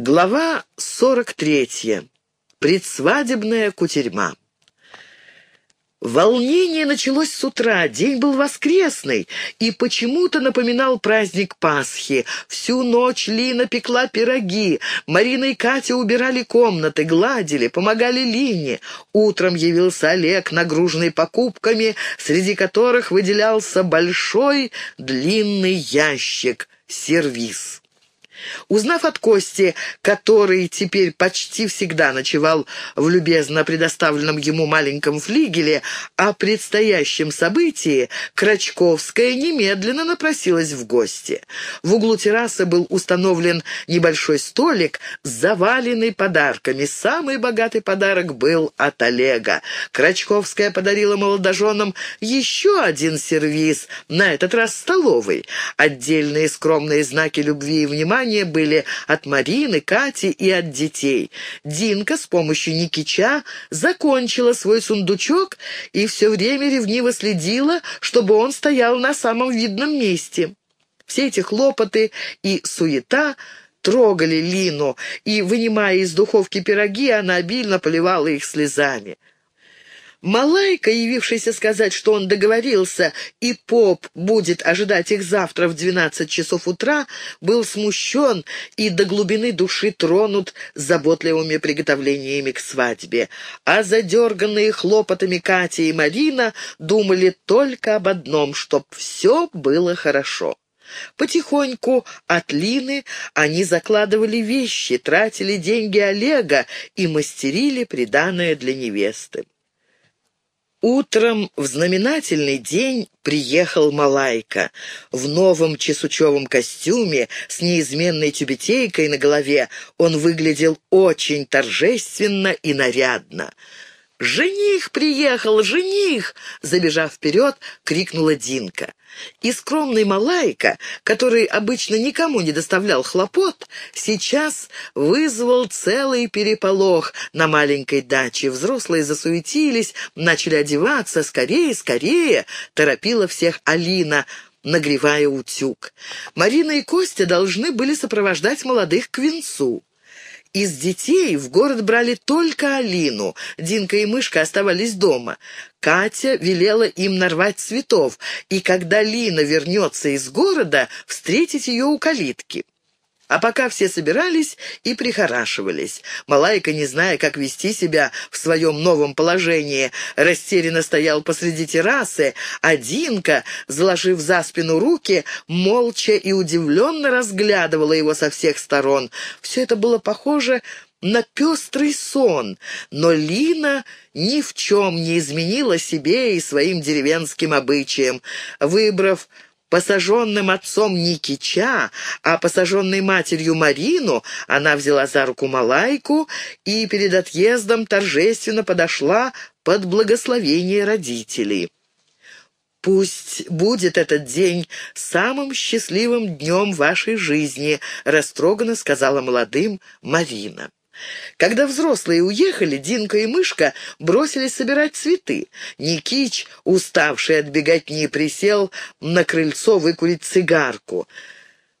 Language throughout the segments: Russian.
Глава 43. Предсвадебная кутерьма. Волнение началось с утра, день был воскресный и почему-то напоминал праздник Пасхи. Всю ночь Лина пекла пироги, Марина и Катя убирали комнаты, гладили, помогали Лине. Утром явился Олег, нагруженный покупками, среди которых выделялся большой длинный ящик — сервиз. Узнав от Кости, который теперь почти всегда ночевал в любезно предоставленном ему маленьком флигеле, о предстоящем событии, Крачковская немедленно напросилась в гости. В углу террасы был установлен небольшой столик, заваленный подарками. Самый богатый подарок был от Олега. Крачковская подарила молодоженам еще один сервиз, на этот раз столовый. Отдельные скромные знаки любви и внимания послания были от Марины, Кати и от детей. Динка с помощью Никича закончила свой сундучок и все время ревниво следила, чтобы он стоял на самом видном месте. Все эти хлопоты и суета трогали Лину, и, вынимая из духовки пироги, она обильно поливала их слезами. Малайка, явившийся сказать, что он договорился, и поп будет ожидать их завтра в двенадцать часов утра, был смущен и до глубины души тронут заботливыми приготовлениями к свадьбе. А задерганные хлопотами Катя и Марина думали только об одном, чтоб все было хорошо. Потихоньку от Лины они закладывали вещи, тратили деньги Олега и мастерили приданое для невесты. Утром в знаменательный день приехал Малайка. В новом чесучевом костюме с неизменной тюбетейкой на голове он выглядел очень торжественно и нарядно. «Жених приехал! Жених!» Забежав вперед, крикнула Динка. И скромный Малайка, который обычно никому не доставлял хлопот, сейчас вызвал целый переполох на маленькой даче. Взрослые засуетились, начали одеваться. «Скорее, скорее!» — торопила всех Алина, нагревая утюг. Марина и Костя должны были сопровождать молодых к венцу. Из детей в город брали только Алину. Динка и Мышка оставались дома. Катя велела им нарвать цветов, и когда Лина вернется из города, встретить ее у калитки. А пока все собирались и прихорашивались. Малайка, не зная, как вести себя в своем новом положении, растерянно стоял посреди террасы, а Динка, заложив за спину руки, молча и удивленно разглядывала его со всех сторон. Все это было похоже на пестрый сон, но Лина ни в чем не изменила себе и своим деревенским обычаям. Выбрав посаженным отцом Никича, а посаженной матерью Марину, она взяла за руку Малайку и перед отъездом торжественно подошла под благословение родителей. «Пусть будет этот день самым счастливым днем вашей жизни», — растроганно сказала молодым Марина. Когда взрослые уехали, Динка и Мышка бросились собирать цветы. Никич, уставший от беготни, присел на крыльцо выкурить цигарку.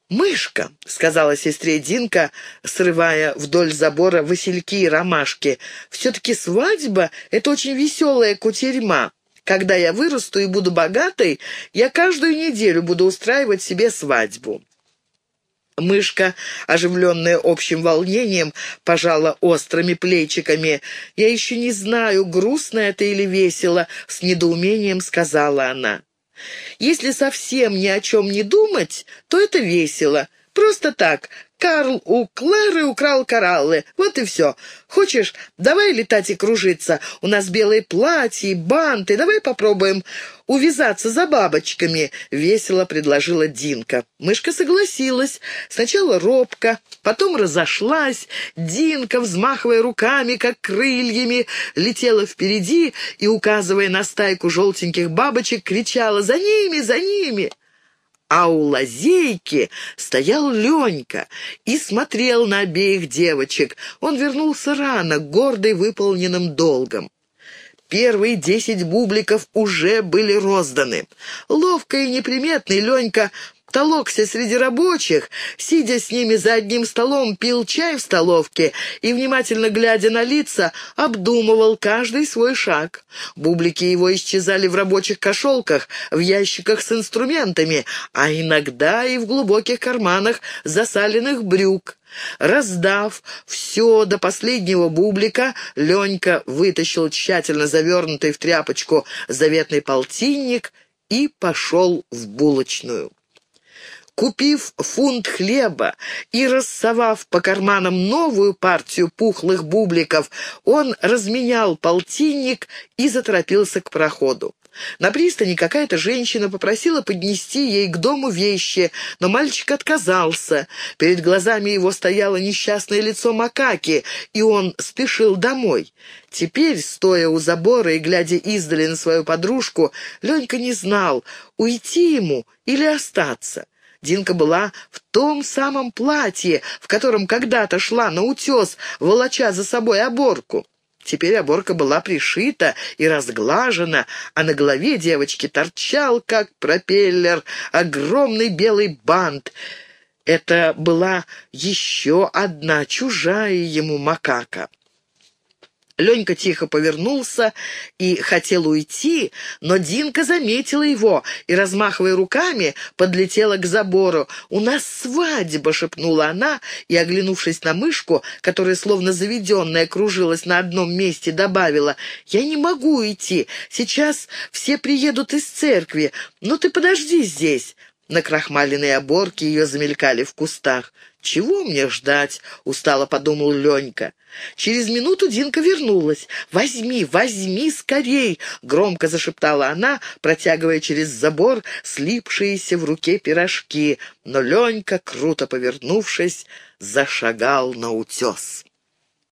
«Мышка», — сказала сестре Динка, срывая вдоль забора васильки и ромашки, — «все-таки свадьба — это очень веселая кутерьма. Когда я вырасту и буду богатой, я каждую неделю буду устраивать себе свадьбу». Мышка, оживленная общим волнением, пожала острыми плечиками. «Я еще не знаю, грустно это или весело», — с недоумением сказала она. «Если совсем ни о чем не думать, то это весело. Просто так, Карл у Клары украл кораллы. Вот и все. Хочешь, давай летать и кружиться. У нас белые платья, банты. Давай попробуем увязаться за бабочками», — весело предложила Динка. Мышка согласилась. Сначала робко, потом разошлась. Динка, взмахивая руками, как крыльями, летела впереди и, указывая на стайку желтеньких бабочек, кричала «За ними! За ними!» А у лазейки стоял Ленька и смотрел на обеих девочек. Он вернулся рано, гордый выполненным долгом. Первые десять бубликов уже были розданы. Ловко и неприметный Ленька толокся среди рабочих, сидя с ними за одним столом, пил чай в столовке и, внимательно глядя на лица, обдумывал каждый свой шаг. Бублики его исчезали в рабочих кошелках, в ящиках с инструментами, а иногда и в глубоких карманах засаленных брюк. Раздав все до последнего бублика, Ленька вытащил тщательно завернутый в тряпочку заветный полтинник и пошел в булочную. Купив фунт хлеба и рассовав по карманам новую партию пухлых бубликов, он разменял полтинник и заторопился к проходу. На пристани какая-то женщина попросила поднести ей к дому вещи, но мальчик отказался. Перед глазами его стояло несчастное лицо макаки, и он спешил домой. Теперь, стоя у забора и глядя издали на свою подружку, Ленька не знал, уйти ему или остаться. Динка была в том самом платье, в котором когда-то шла на утес, волоча за собой оборку. Теперь оборка была пришита и разглажена, а на голове девочки торчал, как пропеллер, огромный белый бант. Это была еще одна чужая ему макака. Ленька тихо повернулся и хотел уйти, но Динка заметила его и, размахивая руками, подлетела к забору. «У нас свадьба!» — шепнула она и, оглянувшись на мышку, которая, словно заведенная, кружилась на одном месте, добавила, «Я не могу идти. Сейчас все приедут из церкви. Но ты подожди здесь». На крахмаленной оборке ее замелькали в кустах. «Чего мне ждать?» — устало подумал Ленька. Через минуту Динка вернулась. «Возьми, возьми скорей!» — громко зашептала она, протягивая через забор слипшиеся в руке пирожки. Но Ленька, круто повернувшись, зашагал на утес.